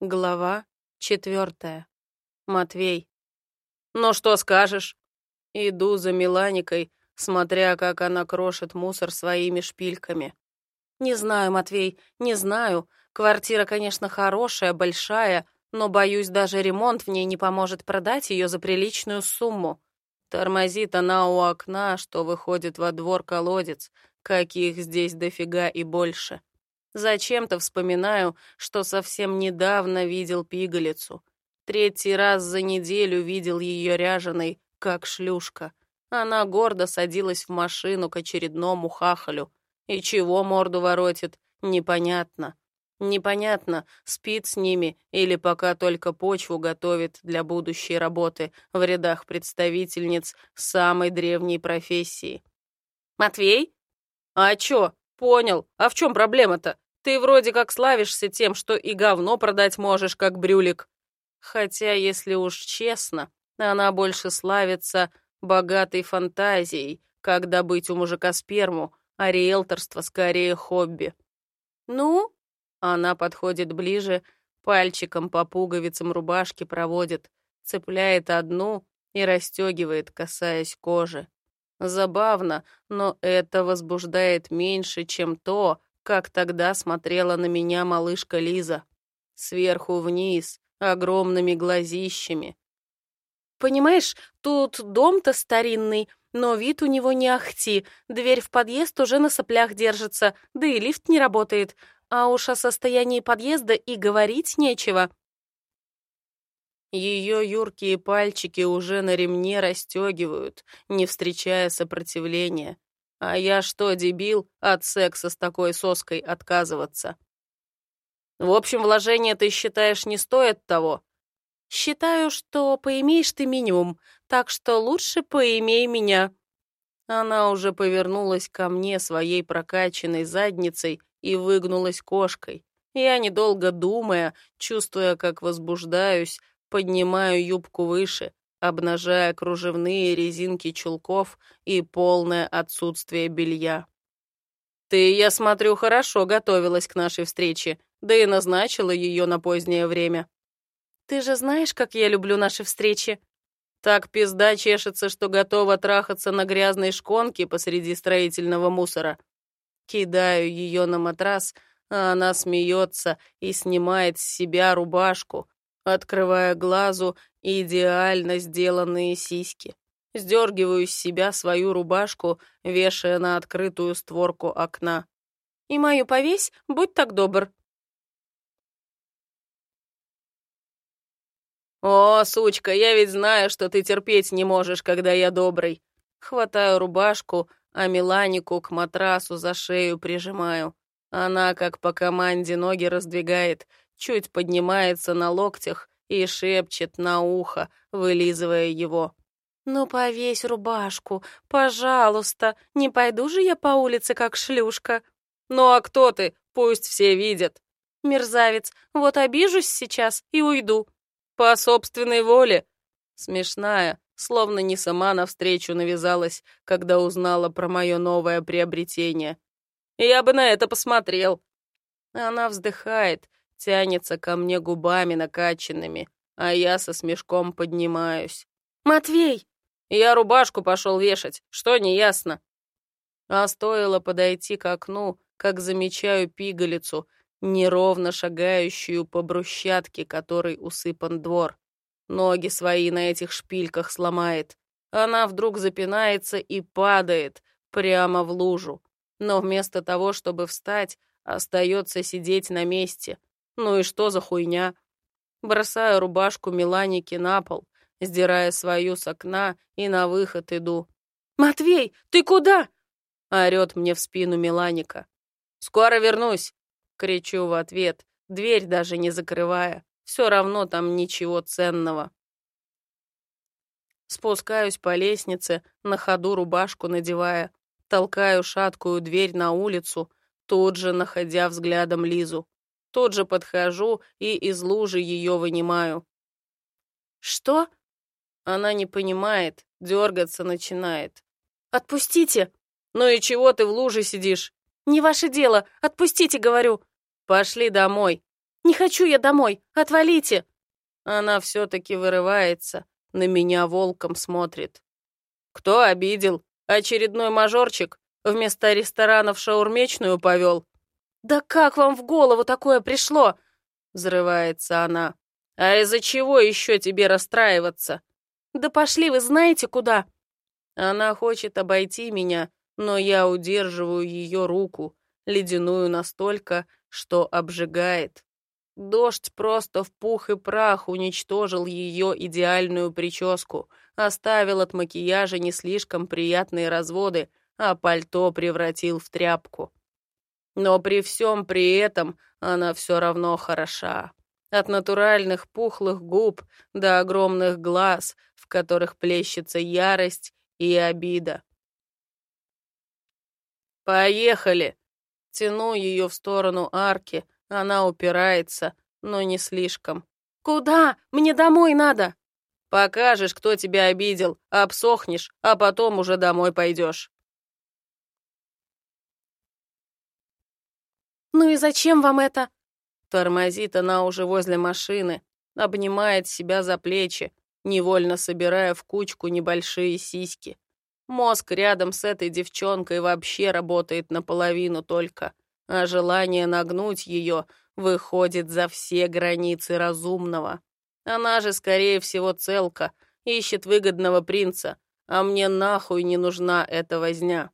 Глава четвертая. Матвей. «Ну что скажешь?» Иду за Миланикой, смотря, как она крошит мусор своими шпильками. «Не знаю, Матвей, не знаю. Квартира, конечно, хорошая, большая, но, боюсь, даже ремонт в ней не поможет продать ее за приличную сумму. Тормозит она у окна, что выходит во двор колодец, каких здесь дофига и больше. Зачем-то вспоминаю, что совсем недавно видел пигалицу. Третий раз за неделю видел ее ряженой, как шлюшка. Она гордо садилась в машину к очередному хахалю. И чего морду воротит, непонятно. Непонятно, спит с ними или пока только почву готовит для будущей работы в рядах представительниц самой древней профессии. «Матвей? А чё? Понял. А в чем проблема-то? Ты вроде как славишься тем, что и говно продать можешь, как брюлик. Хотя, если уж честно, она больше славится богатой фантазией, как добыть у мужика сперму, а риэлторство скорее хобби. Ну, она подходит ближе, пальчиком по пуговицам рубашки проводит, цепляет одну и расстегивает, касаясь кожи. Забавно, но это возбуждает меньше, чем то, как тогда смотрела на меня малышка Лиза. Сверху вниз, огромными глазищами. «Понимаешь, тут дом-то старинный, но вид у него не ахти, дверь в подъезд уже на соплях держится, да и лифт не работает, а уж о состоянии подъезда и говорить нечего». Ее юркие пальчики уже на ремне расстегивают, не встречая сопротивления. А я что, дебил, от секса с такой соской отказываться? В общем, вложение ты считаешь не стоит того? Считаю, что поимеешь ты минимум, так что лучше поимей меня. Она уже повернулась ко мне своей прокачанной задницей и выгнулась кошкой. Я, недолго думая, чувствуя, как возбуждаюсь, поднимаю юбку выше, обнажая кружевные резинки чулков и полное отсутствие белья. «Ты, я смотрю, хорошо готовилась к нашей встрече, да и назначила ее на позднее время». «Ты же знаешь, как я люблю наши встречи?» Так пизда чешется, что готова трахаться на грязной шконке посреди строительного мусора. Кидаю ее на матрас, а она смеется и снимает с себя рубашку, открывая глазу идеально сделанные сиськи. Сдергиваю с себя свою рубашку, вешая на открытую створку окна. «И мою повесь, будь так добр». «О, сучка, я ведь знаю, что ты терпеть не можешь, когда я добрый». Хватаю рубашку, а Миланику к матрасу за шею прижимаю. Она, как по команде, ноги раздвигает, чуть поднимается на локтях и шепчет на ухо, вылизывая его. «Ну, повесь рубашку, пожалуйста, не пойду же я по улице, как шлюшка». «Ну, а кто ты? Пусть все видят». «Мерзавец, вот обижусь сейчас и уйду». «По собственной воле». Смешная, словно не сама навстречу навязалась, когда узнала про мое новое приобретение. «Я бы на это посмотрел». Она вздыхает, тянется ко мне губами накачанными, а я со смешком поднимаюсь. «Матвей!» Я рубашку пошел вешать, что неясно. А стоило подойти к окну, как замечаю пигалицу, неровно шагающую по брусчатке, которой усыпан двор. Ноги свои на этих шпильках сломает. Она вдруг запинается и падает прямо в лужу. Но вместо того, чтобы встать, остается сидеть на месте, ну и что за хуйня? Бросаю рубашку Миланики на пол, сдирая свою с окна и на выход иду. «Матвей, ты куда?» — орёт мне в спину Миланика. «Скоро вернусь!» — кричу в ответ, дверь даже не закрывая. Все равно там ничего ценного. Спускаюсь по лестнице, на ходу рубашку надевая, толкаю шаткую дверь на улицу, тут же находя взглядом Лизу. Тут же подхожу и из лужи ее вынимаю. «Что?» Она не понимает, дергаться начинает. «Отпустите!» «Ну и чего ты в луже сидишь?» «Не ваше дело! Отпустите, говорю!» «Пошли домой!» Не хочу я домой! Отвалите!» Она все-таки вырывается, на меня волком смотрит. «Кто обидел? Очередной мажорчик? Вместо ресторана в шаурмечную повел?» «Да как вам в голову такое пришло?» Взрывается она. «А из-за чего еще тебе расстраиваться?» «Да пошли вы знаете куда!» Она хочет обойти меня, но я удерживаю ее руку, ледяную настолько, что обжигает. Дождь просто в пух и прах уничтожил ее идеальную прическу, оставил от макияжа не слишком приятные разводы, а пальто превратил в тряпку. Но при всем при этом она все равно хороша. От натуральных пухлых губ до огромных глаз, в которых плещется ярость и обида. «Поехали!» Тяну ее в сторону арки, она упирается, но не слишком. «Куда? Мне домой надо!» «Покажешь, кто тебя обидел, обсохнешь, а потом уже домой пойдешь». «Ну и зачем вам это?» Тормозит она уже возле машины, обнимает себя за плечи, невольно собирая в кучку небольшие сиськи. Мозг рядом с этой девчонкой вообще работает наполовину только а желание нагнуть ее выходит за все границы разумного. Она же, скорее всего, целка, ищет выгодного принца, а мне нахуй не нужна эта возня.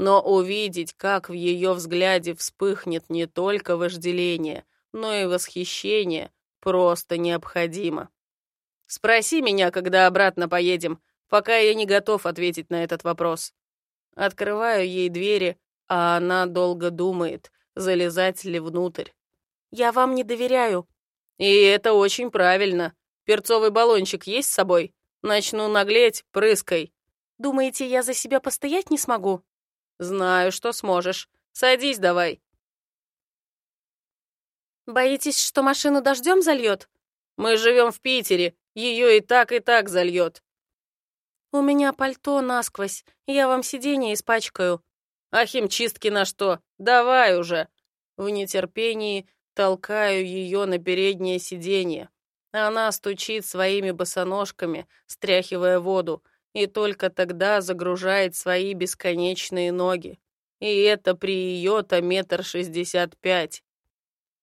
Но увидеть, как в ее взгляде вспыхнет не только вожделение, но и восхищение, просто необходимо. Спроси меня, когда обратно поедем, пока я не готов ответить на этот вопрос. Открываю ей двери, а она долго думает, залезать ли внутрь. «Я вам не доверяю». «И это очень правильно. Перцовый баллончик есть с собой? Начну наглеть, прыскай». «Думаете, я за себя постоять не смогу?» «Знаю, что сможешь. Садись давай». «Боитесь, что машину дождем зальет?» «Мы живем в Питере. Ее и так, и так зальет». «У меня пальто насквозь. Я вам сиденье испачкаю. А химчистки на что? Давай уже!» В нетерпении толкаю ее на переднее сиденье. Она стучит своими босоножками, стряхивая воду, и только тогда загружает свои бесконечные ноги. И это при ее-то метр шестьдесят пять.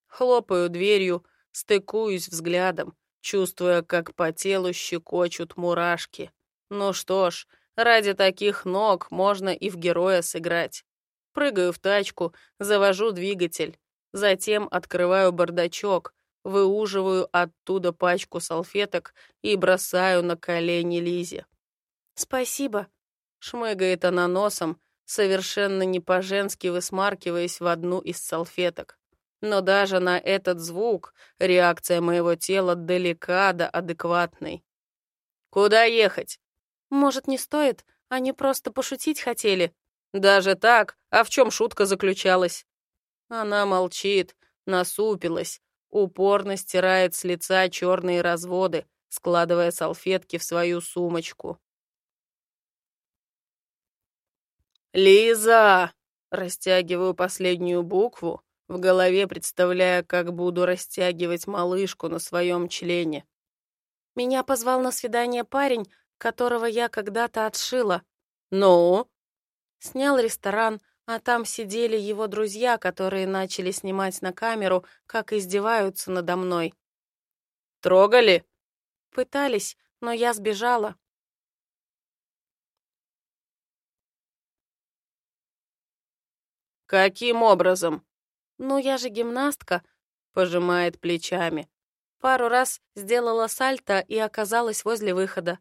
Хлопаю дверью, стыкуюсь взглядом, чувствуя, как по телу щекочут мурашки. Ну что ж, Ради таких ног можно и в героя сыграть. Прыгаю в тачку, завожу двигатель. Затем открываю бардачок, выуживаю оттуда пачку салфеток и бросаю на колени Лизе. «Спасибо», — шмыгает она носом, совершенно не по-женски высмаркиваясь в одну из салфеток. Но даже на этот звук реакция моего тела далека до адекватной. «Куда ехать?» Может, не стоит? Они просто пошутить хотели. Даже так? А в чем шутка заключалась? Она молчит, насупилась, упорно стирает с лица черные разводы, складывая салфетки в свою сумочку. «Лиза!» Растягиваю последнюю букву, в голове представляя, как буду растягивать малышку на своем члене. Меня позвал на свидание парень, которого я когда-то отшила. «Ну?» Снял ресторан, а там сидели его друзья, которые начали снимать на камеру, как издеваются надо мной. «Трогали?» «Пытались, но я сбежала». «Каким образом?» «Ну, я же гимнастка», — пожимает плечами. Пару раз сделала сальто и оказалась возле выхода.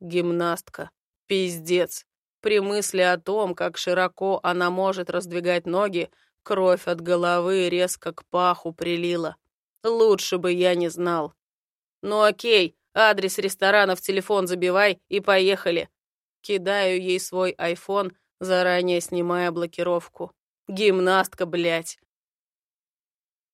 Гимнастка. Пиздец. При мысли о том, как широко она может раздвигать ноги, кровь от головы резко к паху прилила. Лучше бы я не знал. Ну окей, адрес ресторана в телефон забивай и поехали. Кидаю ей свой айфон, заранее снимая блокировку. Гимнастка, блядь.